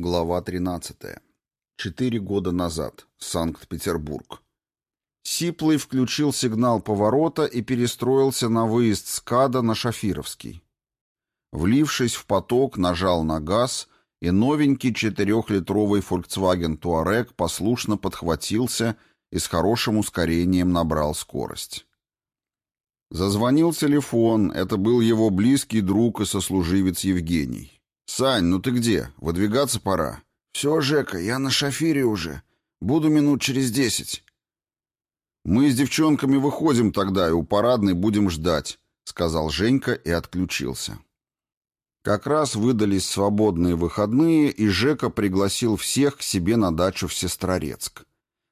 Глава 13. Четыре года назад. Санкт-Петербург. Сиплый включил сигнал поворота и перестроился на выезд с КАДа на Шафировский. Влившись в поток, нажал на газ, и новенький четырехлитровый Volkswagen Touareg послушно подхватился и с хорошим ускорением набрал скорость. Зазвонил телефон, это был его близкий друг и сослуживец Евгений. «Сань, ну ты где? Выдвигаться пора». «Все, Жека, я на шофере уже. Буду минут через десять». «Мы с девчонками выходим тогда и у парадной будем ждать», — сказал Женька и отключился. Как раз выдались свободные выходные, и Жека пригласил всех к себе на дачу в Сестрорецк.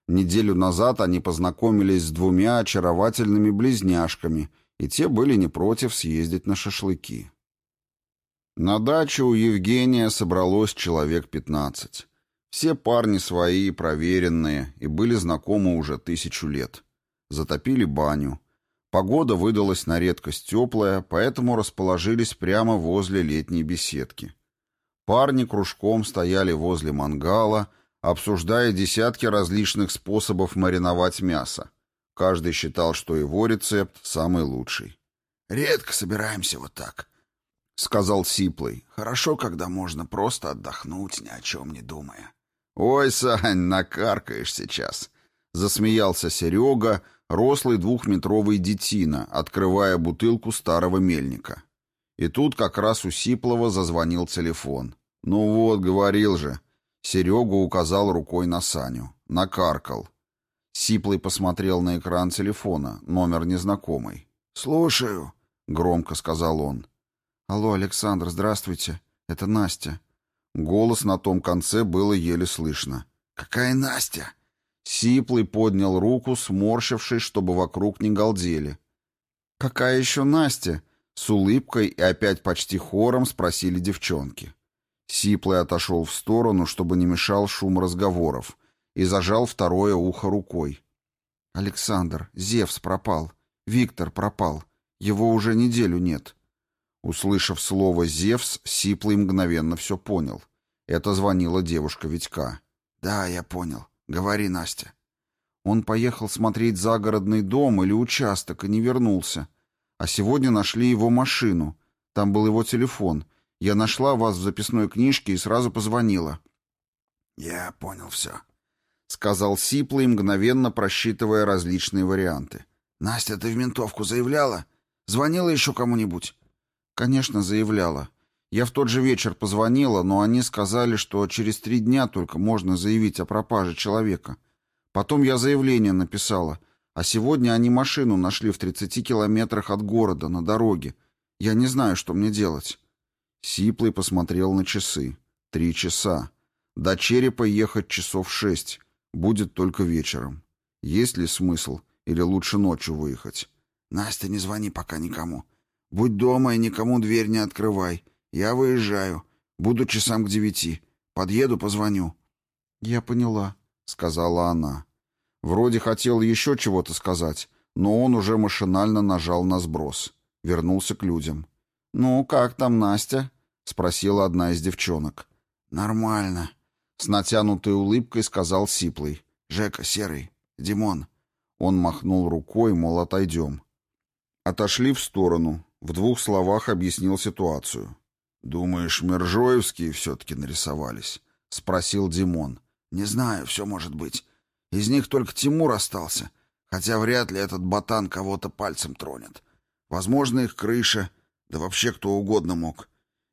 Неделю назад они познакомились с двумя очаровательными близняшками, и те были не против съездить на шашлыки. На даче у Евгения собралось человек пятнадцать. Все парни свои, проверенные, и были знакомы уже тысячу лет. Затопили баню. Погода выдалась на редкость теплая, поэтому расположились прямо возле летней беседки. Парни кружком стояли возле мангала, обсуждая десятки различных способов мариновать мясо. Каждый считал, что его рецепт самый лучший. «Редко собираемся вот так», — сказал Сиплый. «Хорошо, когда можно просто отдохнуть, ни о чем не думая». «Ой, Сань, накаркаешь сейчас!» — засмеялся Серега, рослый двухметровый детина, открывая бутылку старого мельника. И тут как раз у Сиплова зазвонил телефон. «Ну вот, говорил же». Серега указал рукой на Саню. Накаркал. Сиплый посмотрел на экран телефона, номер незнакомый. «Слушаю», — громко сказал он. «Алло, Александр, здравствуйте. Это Настя». Голос на том конце было еле слышно. «Какая Настя?» Сиплый поднял руку, сморщившись, чтобы вокруг не галдели. «Какая еще Настя?» С улыбкой и опять почти хором спросили девчонки. Сиплый отошел в сторону, чтобы не мешал шум разговоров, и зажал второе ухо рукой. «Александр, Зевс пропал. Виктор пропал. Его уже неделю нет. Услышав слово «Зевс», Сиплый мгновенно все понял. Это звонила девушка Витька. «Да, я понял. Говори, Настя». Он поехал смотреть загородный дом или участок и не вернулся. А сегодня нашли его машину. Там был его телефон. Я нашла вас в записной книжке и сразу позвонила. «Я понял все», — сказал Сиплый, мгновенно просчитывая различные варианты. «Настя, ты в ментовку заявляла? Звонила еще кому-нибудь?» «Конечно, заявляла. Я в тот же вечер позвонила, но они сказали, что через три дня только можно заявить о пропаже человека. Потом я заявление написала, а сегодня они машину нашли в 30 километрах от города, на дороге. Я не знаю, что мне делать». Сиплый посмотрел на часы. Три часа. До черепа ехать часов шесть. Будет только вечером. Есть ли смысл? Или лучше ночью выехать? «Настя, не звони пока никому. Будь дома и никому дверь не открывай. Я выезжаю. Буду часам к девяти. Подъеду, позвоню». «Я поняла», — сказала она. Вроде хотел еще чего-то сказать, но он уже машинально нажал на сброс. Вернулся к людям. «Ну, как там Настя?» — спросила одна из девчонок. «Нормально», — с натянутой улыбкой сказал Сиплый. «Жека, Серый, Димон». Он махнул рукой, мол, отойдем. Отошли в сторону. В двух словах объяснил ситуацию. «Думаешь, Мержоевские все-таки нарисовались?» — спросил Димон. «Не знаю, все может быть. Из них только Тимур остался, хотя вряд ли этот ботан кого-то пальцем тронет. Возможно, их крыша, да вообще кто угодно мог.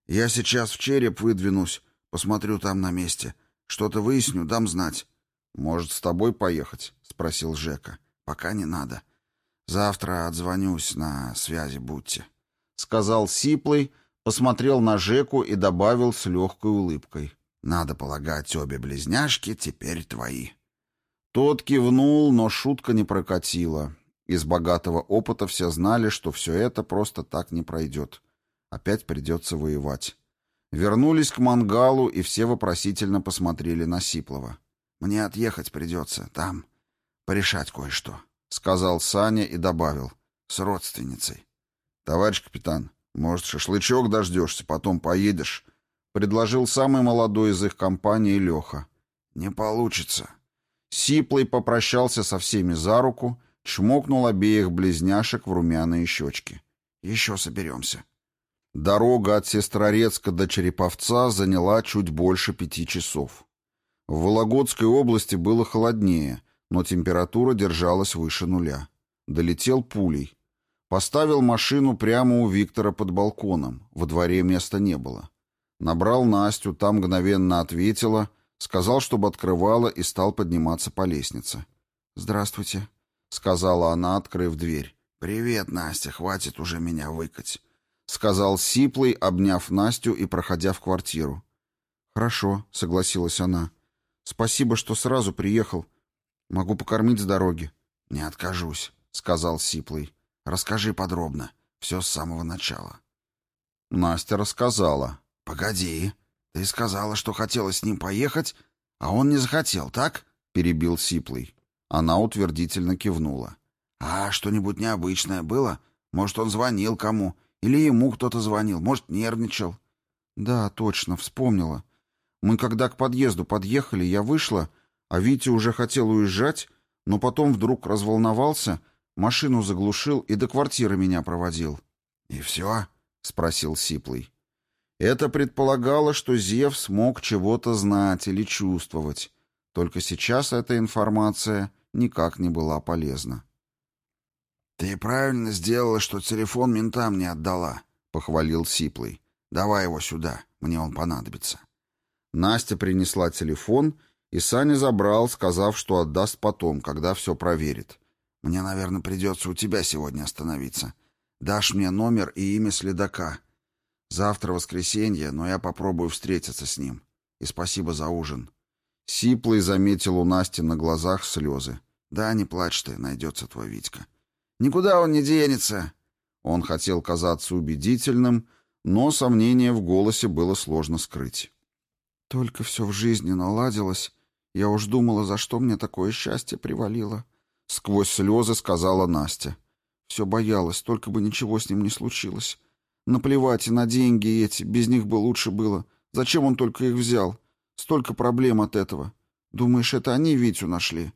Я сейчас в череп выдвинусь, посмотрю там на месте. Что-то выясню, дам знать». «Может, с тобой поехать?» — спросил Жека. «Пока не надо. Завтра отзвонюсь, на связи будьте». — сказал Сиплый, посмотрел на Жеку и добавил с легкой улыбкой. «Надо полагать, обе близняшки теперь твои». Тот кивнул, но шутка не прокатила. Из богатого опыта все знали, что все это просто так не пройдет. Опять придется воевать. Вернулись к мангалу, и все вопросительно посмотрели на Сиплова. «Мне отъехать придется, там, порешать кое-что», — сказал Саня и добавил. «С родственницей». «Товарищ капитан, может, шашлычок дождешься, потом поедешь?» предложил самый молодой из их компании Леха. «Не получится». Сиплый попрощался со всеми за руку, чмокнул обеих близняшек в румяные щечки. «Еще соберемся». Дорога от Сестрорецка до Череповца заняла чуть больше пяти часов. В Вологодской области было холоднее, но температура держалась выше нуля. Долетел пулей. Поставил машину прямо у Виктора под балконом. Во дворе места не было. Набрал Настю, там мгновенно ответила, сказал, чтобы открывала, и стал подниматься по лестнице. «Здравствуйте», — сказала она, открыв дверь. «Привет, Настя, хватит уже меня выкать», — сказал Сиплый, обняв Настю и проходя в квартиру. «Хорошо», — согласилась она. «Спасибо, что сразу приехал. Могу покормить с дороги». «Не откажусь», — сказал Сиплый. Расскажи подробно, все с самого начала». Настя рассказала. «Погоди, ты сказала, что хотела с ним поехать, а он не захотел, так?» — перебил Сиплый. Она утвердительно кивнула. «А что-нибудь необычное было? Может, он звонил кому? Или ему кто-то звонил? Может, нервничал?» «Да, точно, вспомнила. Мы когда к подъезду подъехали, я вышла, а Витя уже хотел уезжать, но потом вдруг разволновался — Машину заглушил и до квартиры меня проводил. «И все?» — спросил Сиплый. Это предполагало, что Зев смог чего-то знать или чувствовать. Только сейчас эта информация никак не была полезна. «Ты правильно сделала, что телефон ментам не отдала», — похвалил Сиплый. «Давай его сюда, мне он понадобится». Настя принесла телефон, и Саня забрал, сказав, что отдаст потом, когда все проверит. Мне, наверное, придется у тебя сегодня остановиться. Дашь мне номер и имя следака. Завтра воскресенье, но я попробую встретиться с ним. И спасибо за ужин». Сиплый заметил у Насти на глазах слезы. «Да, не плачь ты, найдется твой Витька». «Никуда он не денется!» Он хотел казаться убедительным, но сомнение в голосе было сложно скрыть. «Только все в жизни наладилось. Я уж думала, за что мне такое счастье привалило». — сквозь слезы сказала Настя. Все боялась, только бы ничего с ним не случилось. Наплевать и на деньги эти, без них бы лучше было. Зачем он только их взял? Столько проблем от этого. Думаешь, это они Витю нашли?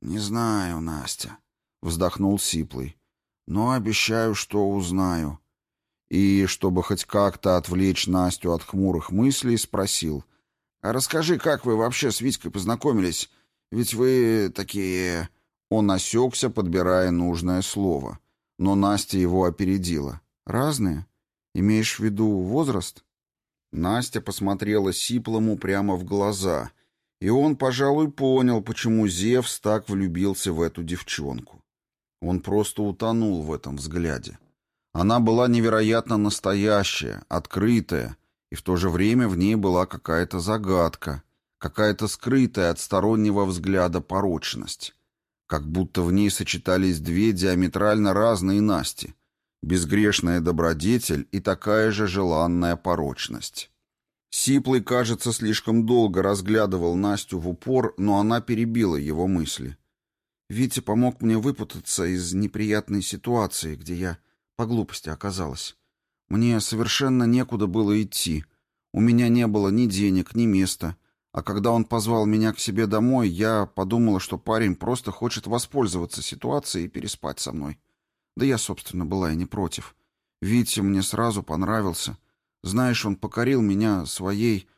Не знаю, Настя, вздохнул Сиплый. Но обещаю, что узнаю. И, чтобы хоть как-то отвлечь Настю от хмурых мыслей, спросил. А расскажи, как вы вообще с Витькой познакомились? Ведь вы такие... Он осекся, подбирая нужное слово. Но Настя его опередила. «Разные? Имеешь в виду возраст?» Настя посмотрела Сиплому прямо в глаза, и он, пожалуй, понял, почему Зевс так влюбился в эту девчонку. Он просто утонул в этом взгляде. Она была невероятно настоящая, открытая, и в то же время в ней была какая-то загадка, какая-то скрытая от стороннего взгляда порочность как будто в ней сочетались две диаметрально разные Насти, безгрешная добродетель и такая же желанная порочность. Сиплый, кажется, слишком долго разглядывал Настю в упор, но она перебила его мысли. «Витя помог мне выпутаться из неприятной ситуации, где я по глупости оказалась. Мне совершенно некуда было идти. У меня не было ни денег, ни места. А когда он позвал меня к себе домой, я подумала, что парень просто хочет воспользоваться ситуацией и переспать со мной. Да я, собственно, была и не против. Витя мне сразу понравился. Знаешь, он покорил меня своей...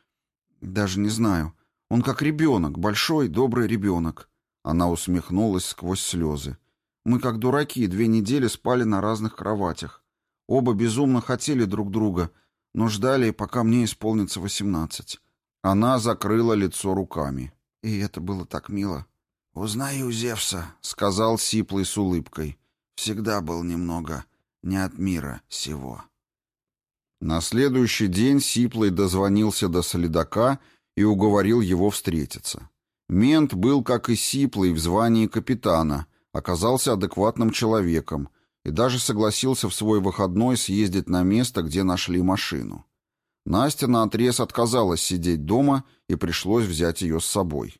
Даже не знаю. Он как ребенок, большой, добрый ребенок. Она усмехнулась сквозь слезы. Мы, как дураки, две недели спали на разных кроватях. Оба безумно хотели друг друга, но ждали, пока мне исполнится восемнадцать. Она закрыла лицо руками. И это было так мило. «Узнаю Зевса», — сказал Сиплый с улыбкой. «Всегда был немного не от мира сего». На следующий день Сиплый дозвонился до следака и уговорил его встретиться. Мент был, как и Сиплый, в звании капитана, оказался адекватным человеком и даже согласился в свой выходной съездить на место, где нашли машину. Настя наотрез отказалась сидеть дома, и пришлось взять ее с собой.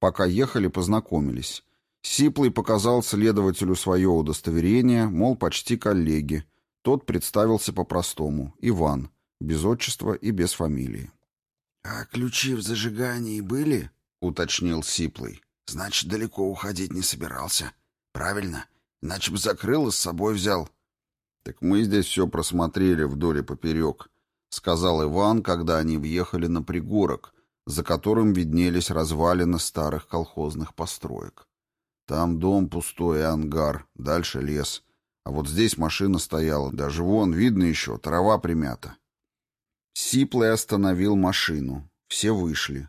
Пока ехали, познакомились. Сиплый показал следователю свое удостоверение, мол, почти коллеги. Тот представился по-простому — Иван, без отчества и без фамилии. «А ключи в зажигании были?» — уточнил Сиплый. «Значит, далеко уходить не собирался. Правильно? Иначе бы закрыл и с собой взял». «Так мы здесь все просмотрели вдоль и поперек», — сказал Иван, когда они въехали на пригорок, за которым виднелись развалины старых колхозных построек. «Там дом пустой и ангар, дальше лес. А вот здесь машина стояла, даже вон, видно еще, трава примята». Сиплый остановил машину. Все вышли.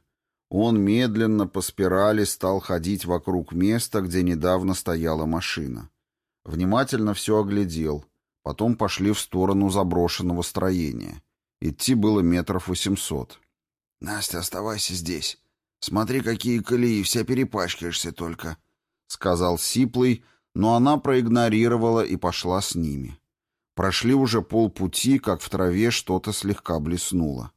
Он медленно по спирали стал ходить вокруг места, где недавно стояла машина. Внимательно все оглядел. Потом пошли в сторону заброшенного строения. Идти было метров восемьсот. «Настя, оставайся здесь. Смотри, какие колеи, вся перепачкаешься только», — сказал Сиплый, но она проигнорировала и пошла с ними. Прошли уже полпути, как в траве что-то слегка блеснуло.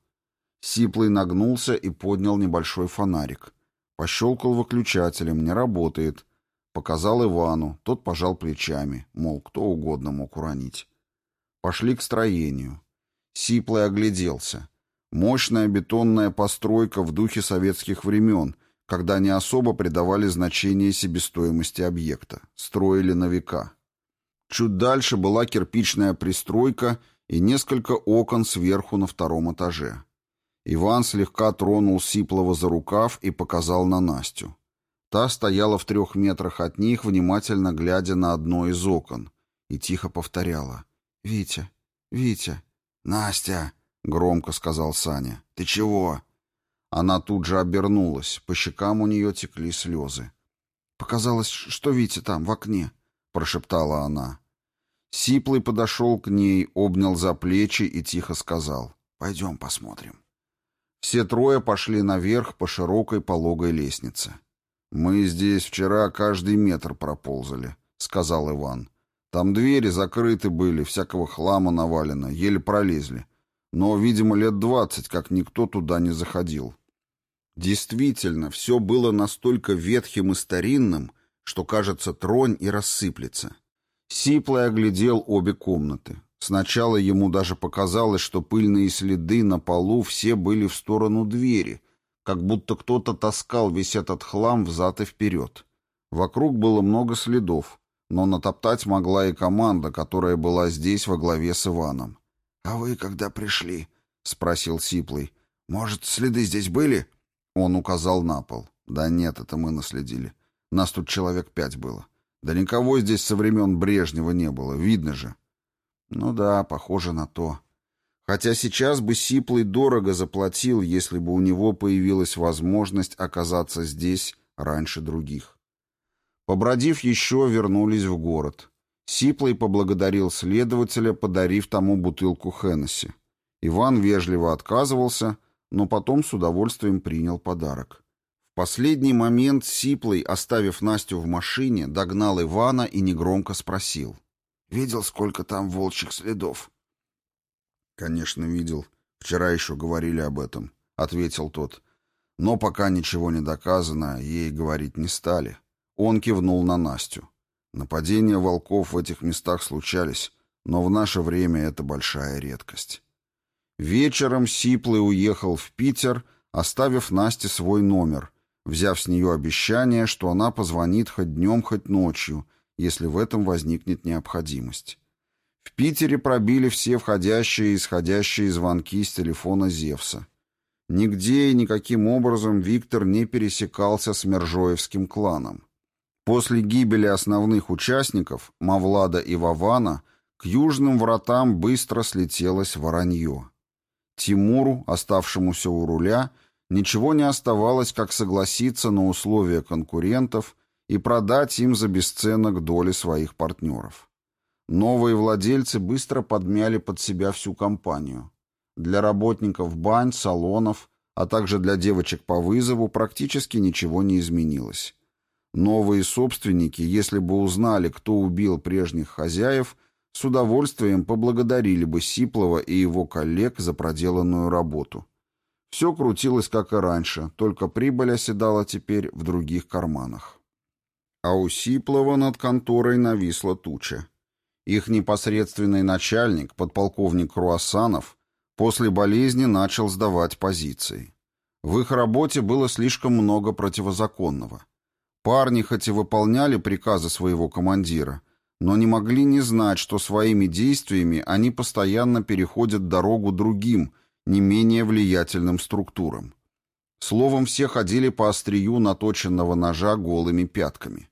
Сиплый нагнулся и поднял небольшой фонарик. Пощелкал выключателем, не работает. Показал Ивану, тот пожал плечами, мол, кто угодно мог уронить. Пошли к строению. Сиплый огляделся. Мощная бетонная постройка в духе советских времен, когда не особо придавали значение себестоимости объекта, строили на века. Чуть дальше была кирпичная пристройка и несколько окон сверху на втором этаже. Иван слегка тронул Сиплова за рукав и показал на Настю. Та стояла в трех метрах от них, внимательно глядя на одно из окон, и тихо повторяла. «Витя, Витя, Настя!» — громко сказал Саня. «Ты чего?» Она тут же обернулась, по щекам у нее текли слезы. «Показалось, что Витя там, в окне», — прошептала она. Сиплый подошел к ней, обнял за плечи и тихо сказал. «Пойдем посмотрим». Все трое пошли наверх по широкой пологой лестнице. «Мы здесь вчера каждый метр проползали», — сказал Иван. «Там двери закрыты были, всякого хлама навалено, еле пролезли. Но, видимо, лет двадцать, как никто туда не заходил». Действительно, все было настолько ветхим и старинным, что, кажется, тронь и рассыплется. Сиплый оглядел обе комнаты. Сначала ему даже показалось, что пыльные следы на полу все были в сторону двери, как будто кто-то таскал весь этот хлам взад и вперед. Вокруг было много следов, но натоптать могла и команда, которая была здесь во главе с Иваном. «А вы когда пришли?» — спросил Сиплый. «Может, следы здесь были?» Он указал на пол. «Да нет, это мы наследили. Нас тут человек пять было. Да никого здесь со времен Брежнева не было, видно же». Ну да, похоже на то. Хотя сейчас бы Сиплый дорого заплатил, если бы у него появилась возможность оказаться здесь раньше других. Побродив еще, вернулись в город. Сиплый поблагодарил следователя, подарив тому бутылку Хеннесси. Иван вежливо отказывался, но потом с удовольствием принял подарок. В последний момент Сиплый, оставив Настю в машине, догнал Ивана и негромко спросил. Видел, сколько там волчьих следов?» «Конечно, видел. Вчера еще говорили об этом», — ответил тот. «Но пока ничего не доказано, ей говорить не стали». Он кивнул на Настю. «Нападения волков в этих местах случались, но в наше время это большая редкость». Вечером Сиплый уехал в Питер, оставив Насте свой номер, взяв с нее обещание, что она позвонит хоть днем, хоть ночью, если в этом возникнет необходимость. В Питере пробили все входящие и исходящие звонки с телефона Зевса. Нигде и никаким образом Виктор не пересекался с Мержоевским кланом. После гибели основных участников, Мавлада и Вавана, к южным вратам быстро слетелось воронье. Тимуру, оставшемуся у руля, ничего не оставалось, как согласиться на условия конкурентов и продать им за бесценок доли своих партнеров. Новые владельцы быстро подмяли под себя всю компанию. Для работников бань, салонов, а также для девочек по вызову практически ничего не изменилось. Новые собственники, если бы узнали, кто убил прежних хозяев, с удовольствием поблагодарили бы Сиплова и его коллег за проделанную работу. Все крутилось, как и раньше, только прибыль оседала теперь в других карманах а у Сиплова над конторой нависла туча. Их непосредственный начальник, подполковник Круассанов, после болезни начал сдавать позиции. В их работе было слишком много противозаконного. Парни хоть и выполняли приказы своего командира, но не могли не знать, что своими действиями они постоянно переходят дорогу другим, не менее влиятельным структурам. Словом, все ходили по острию наточенного ножа голыми пятками.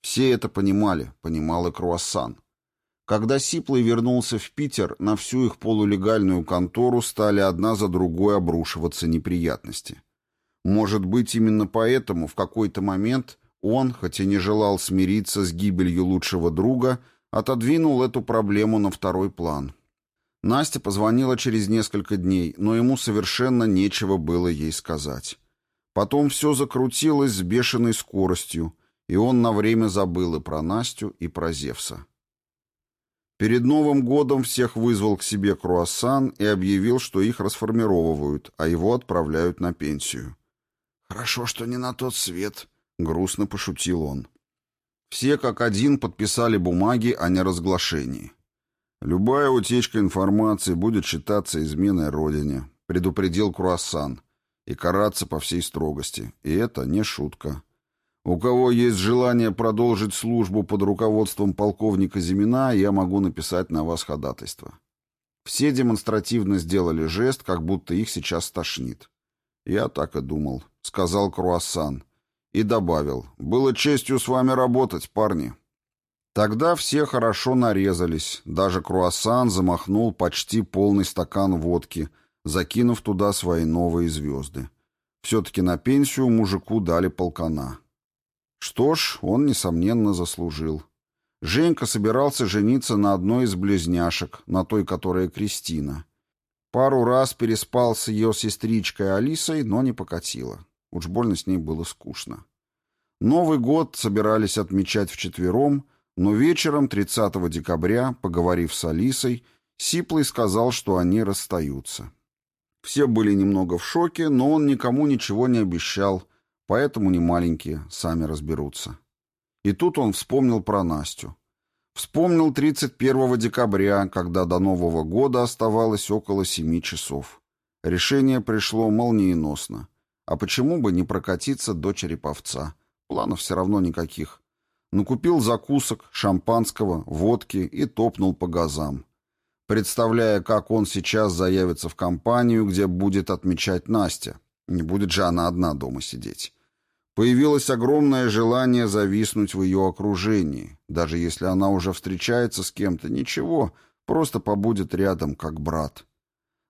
Все это понимали, понимал и Круассан. Когда Сиплый вернулся в Питер, на всю их полулегальную контору стали одна за другой обрушиваться неприятности. Может быть, именно поэтому в какой-то момент он, хотя не желал смириться с гибелью лучшего друга, отодвинул эту проблему на второй план. Настя позвонила через несколько дней, но ему совершенно нечего было ей сказать. Потом все закрутилось с бешеной скоростью, и он на время забыл и про Настю, и про Зевса. Перед Новым годом всех вызвал к себе круассан и объявил, что их расформировывают, а его отправляют на пенсию. «Хорошо, что не на тот свет», — грустно пошутил он. Все как один подписали бумаги о неразглашении. «Любая утечка информации будет считаться изменой Родине», — предупредил Круассан, «и караться по всей строгости. И это не шутка». У кого есть желание продолжить службу под руководством полковника Зимина, я могу написать на вас ходатайство. Все демонстративно сделали жест, как будто их сейчас тошнит. Я так и думал, сказал Круассан. И добавил, было честью с вами работать, парни. Тогда все хорошо нарезались, даже Круассан замахнул почти полный стакан водки, закинув туда свои новые звезды. Все-таки на пенсию мужику дали полкана. Что ж, он, несомненно, заслужил. Женька собирался жениться на одной из близняшек, на той, которая Кристина. Пару раз переспал с ее сестричкой Алисой, но не покатило. Уж больно с ней было скучно. Новый год собирались отмечать вчетвером, но вечером 30 декабря, поговорив с Алисой, Сиплый сказал, что они расстаются. Все были немного в шоке, но он никому ничего не обещал, Поэтому не маленькие, сами разберутся. И тут он вспомнил про Настю. Вспомнил 31 декабря, когда до Нового года оставалось около семи часов. Решение пришло молниеносно. А почему бы не прокатиться до Череповца? Планов все равно никаких. Накупил закусок, шампанского, водки и топнул по газам. Представляя, как он сейчас заявится в компанию, где будет отмечать Настя. Не будет же она одна дома сидеть. Появилось огромное желание зависнуть в ее окружении. Даже если она уже встречается с кем-то, ничего, просто побудет рядом, как брат.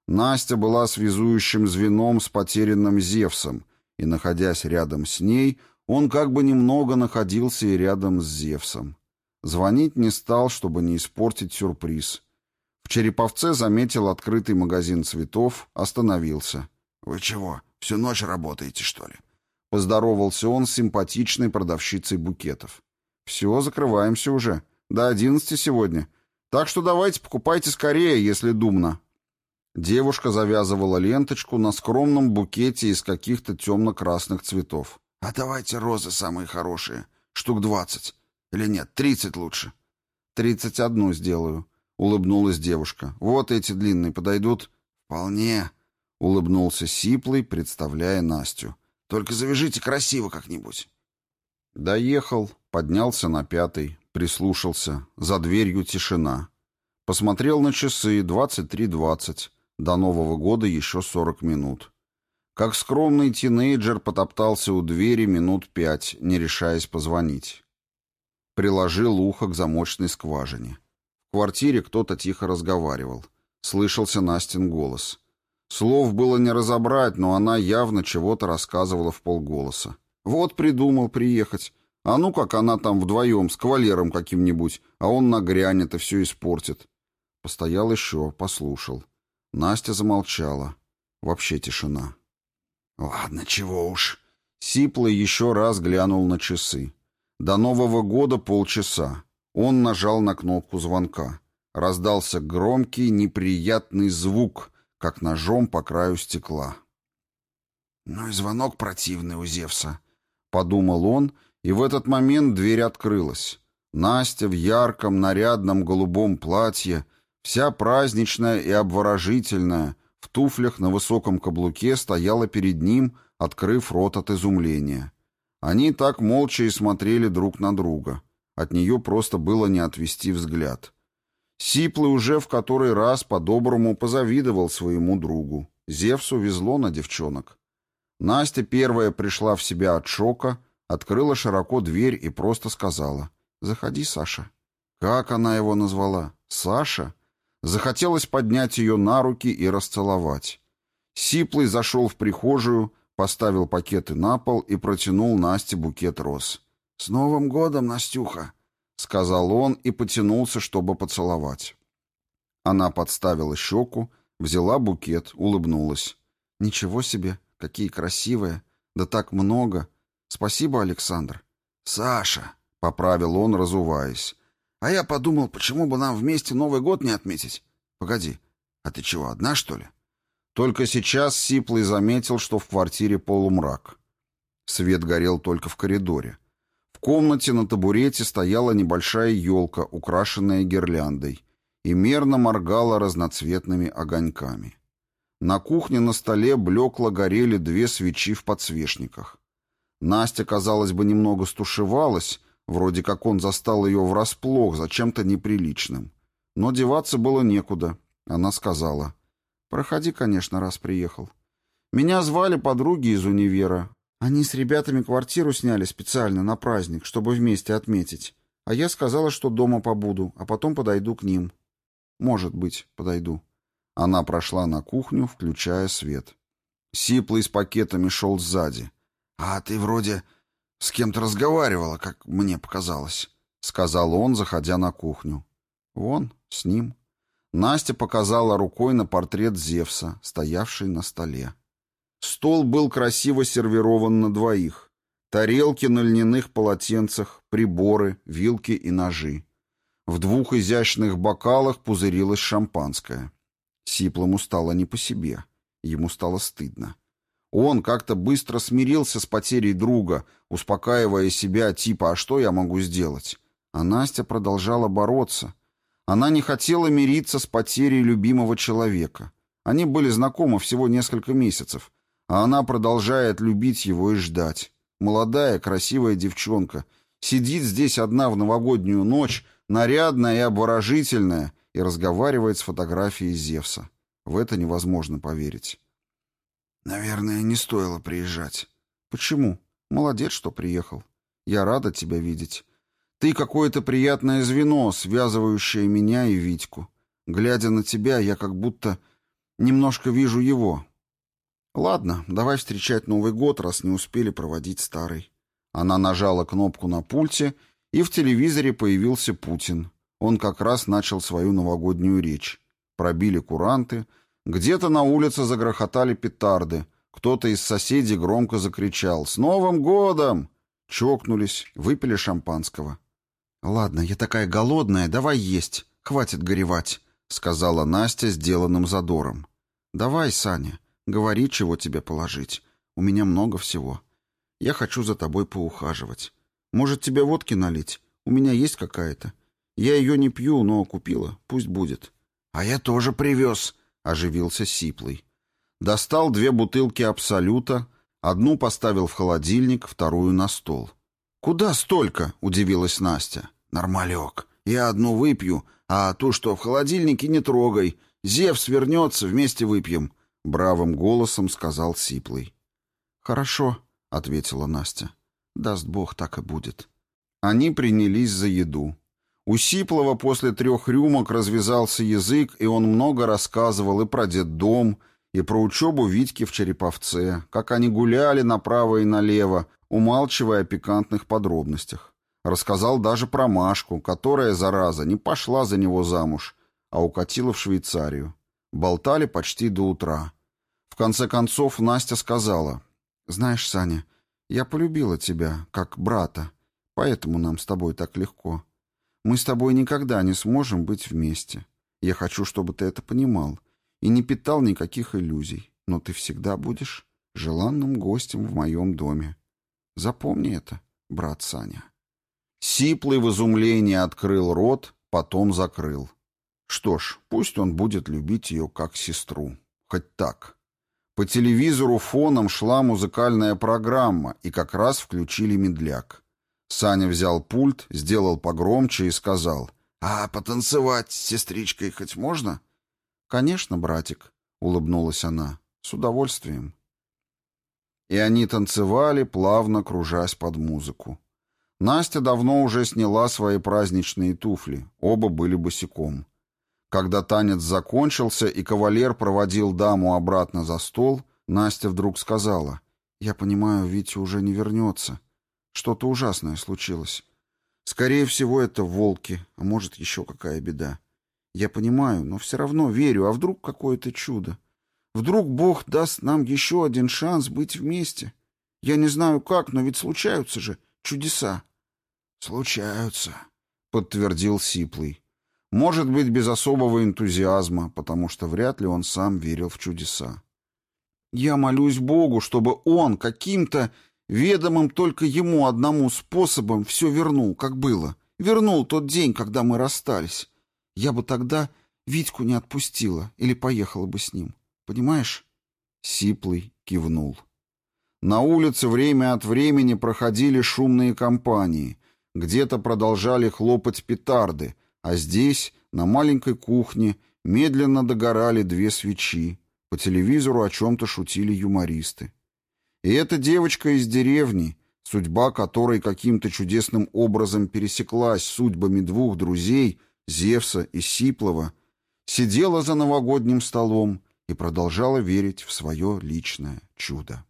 Настя была связующим звеном с потерянным Зевсом, и, находясь рядом с ней, он как бы немного находился и рядом с Зевсом. Звонить не стал, чтобы не испортить сюрприз. В Череповце заметил открытый магазин цветов, остановился. «Вы чего, всю ночь работаете, что ли?» Поздоровался он с симпатичной продавщицей букетов. «Все, закрываемся уже. До одиннадцати сегодня. Так что давайте покупайте скорее, если думно». Девушка завязывала ленточку на скромном букете из каких-то темно-красных цветов. «А давайте розы самые хорошие. Штук двадцать. Или нет, тридцать лучше». «Тридцать одну сделаю», — улыбнулась девушка. «Вот эти длинные подойдут?» «Вполне», — улыбнулся Сиплый, представляя Настю. Только завяжите красиво как-нибудь. Доехал, поднялся на пятый, прислушался. За дверью тишина. Посмотрел на часы, 23.20. До Нового года еще 40 минут. Как скромный тинейджер потоптался у двери минут пять, не решаясь позвонить. Приложил ухо к замочной скважине. В квартире кто-то тихо разговаривал. Слышался Настин голос. Слов было не разобрать, но она явно чего-то рассказывала в полголоса. Вот придумал приехать. А ну как она там вдвоем с кавалером каким-нибудь, а он нагрянет и все испортит. Постоял еще, послушал. Настя замолчала. Вообще тишина. Ладно, чего уж. Сиплый еще раз глянул на часы. До Нового года полчаса. Он нажал на кнопку звонка. Раздался громкий, неприятный звук — как ножом по краю стекла. «Ну и звонок противный у Зевса», — подумал он, и в этот момент дверь открылась. Настя в ярком, нарядном голубом платье, вся праздничная и обворожительная, В туфлях на высоком каблуке стояла перед ним, открыв рот от изумления. Они так молча и смотрели друг на друга. От нее просто было не отвести взгляд. Сиплый уже в который раз по-доброму позавидовал своему другу. Зевсу везло на девчонок. Настя первая пришла в себя от шока, открыла широко дверь и просто сказала «Заходи, Саша». Как она его назвала? Саша? Захотелось поднять ее на руки и расцеловать. Сиплый зашел в прихожую, поставил пакеты на пол и протянул Насте букет роз. «С Новым годом, Настюха!» — сказал он и потянулся, чтобы поцеловать. Она подставила щеку, взяла букет, улыбнулась. «Ничего себе! Какие красивые! Да так много! Спасибо, Александр!» «Саша!» — поправил он, разуваясь. А я подумал, почему бы нам вместе Новый год не отметить? Погоди, а ты чего, одна, что ли? Только сейчас Сиплый заметил, что в квартире полумрак. Свет горел только в коридоре. В комнате на табурете стояла небольшая елка, украшенная гирляндой, и мерно моргала разноцветными огоньками. На кухне на столе блекло горели две свечи в подсвечниках. Настя, казалось бы, немного стушевалась, Вроде как он застал ее врасплох за чем-то неприличным. Но деваться было некуда. Она сказала. «Проходи, конечно, раз приехал. Меня звали подруги из универа. Они с ребятами квартиру сняли специально на праздник, чтобы вместе отметить. А я сказала, что дома побуду, а потом подойду к ним. Может быть, подойду». Она прошла на кухню, включая свет. Сиплый с пакетами шел сзади. «А ты вроде «С кем-то разговаривала, как мне показалось», — сказал он, заходя на кухню. «Вон, с ним». Настя показала рукой на портрет Зевса, стоявший на столе. Стол был красиво сервирован на двоих. Тарелки на льняных полотенцах, приборы, вилки и ножи. В двух изящных бокалах пузырилось шампанское. Сиплому стало не по себе. Ему стало стыдно. Он как-то быстро смирился с потерей друга, успокаивая себя типа «а что я могу сделать?». А Настя продолжала бороться. Она не хотела мириться с потерей любимого человека. Они были знакомы всего несколько месяцев, а она продолжает любить его и ждать. Молодая, красивая девчонка. Сидит здесь одна в новогоднюю ночь, нарядная и обворожительная, и разговаривает с фотографией Зевса. В это невозможно поверить. «Наверное, не стоило приезжать». «Почему? Молодец, что приехал. Я рада тебя видеть. Ты какое-то приятное звено, связывающее меня и Витьку. Глядя на тебя, я как будто немножко вижу его. Ладно, давай встречать Новый год, раз не успели проводить старый». Она нажала кнопку на пульте, и в телевизоре появился Путин. Он как раз начал свою новогоднюю речь. Пробили куранты — где-то на улице загрохотали петарды. Кто-то из соседей громко закричал «С Новым годом!» Чокнулись, выпили шампанского. «Ладно, я такая голодная, давай есть. Хватит горевать», — сказала Настя сделанным задором. «Давай, Саня, говори, чего тебе положить. У меня много всего. Я хочу за тобой поухаживать. Может, тебе водки налить? У меня есть какая-то. Я ее не пью, но купила. Пусть будет». «А я тоже привез», — оживился Сиплый. Достал две бутылки Абсолюта, одну поставил в холодильник, вторую на стол. «Куда столько?» — удивилась Настя. «Нормалек. Я одну выпью, а ту, что в холодильнике, не трогай. Зевс вернется, вместе выпьем», — бравым голосом сказал Сиплый. «Хорошо», — ответила Настя. «Даст Бог, так и будет». Они принялись за еду. У Сиплова после трех рюмок развязался язык, и он много рассказывал и про детдом, и про учебу Витьки в Череповце, как они гуляли направо и налево, умалчивая о пикантных подробностях. Рассказал даже про Машку, которая, зараза, не пошла за него замуж, а укатила в Швейцарию. Болтали почти до утра. В конце концов Настя сказала, «Знаешь, Саня, я полюбила тебя, как брата, поэтому нам с тобой так легко». Мы с тобой никогда не сможем быть вместе. Я хочу, чтобы ты это понимал и не питал никаких иллюзий, но ты всегда будешь желанным гостем в моем доме. Запомни это, брат Саня». Сиплый в изумлении открыл рот, потом закрыл. Что ж, пусть он будет любить ее как сестру. хоть так. По телевизору фоном шла музыкальная программа, и как раз включили медляк. Саня взял пульт, сделал погромче и сказал, «А потанцевать с сестричкой хоть можно?» «Конечно, братик», — улыбнулась она, — «с удовольствием». И они танцевали, плавно кружась под музыку. Настя давно уже сняла свои праздничные туфли, оба были босиком. Когда танец закончился и кавалер проводил даму обратно за стол, Настя вдруг сказала, «Я понимаю, Витя уже не вернется. Что-то ужасное случилось. Скорее всего, это волки, а может, еще какая беда. Я понимаю, но все равно верю, а вдруг какое-то чудо? Вдруг Бог даст нам еще один шанс быть вместе? Я не знаю как, но ведь случаются же чудеса». «Случаются», — подтвердил Сиплый. Может быть, без особого энтузиазма, потому что вряд ли он сам верил в чудеса. Я молюсь Богу, чтобы он каким-то ведомым только ему одному способом все вернул, как было. Вернул тот день, когда мы расстались. Я бы тогда Витьку не отпустила или поехала бы с ним. Понимаешь? Сиплый кивнул. На улице время от времени проходили шумные компании. Где-то продолжали хлопать петарды, а здесь, на маленькой кухне, медленно догорали две свечи. По телевизору о чем-то шутили юмористы. И эта девочка из деревни, судьба которой каким-то чудесным образом пересеклась судьбами двух друзей, Зевса и Сиплова, сидела за новогодним столом и продолжала верить в свое личное чудо.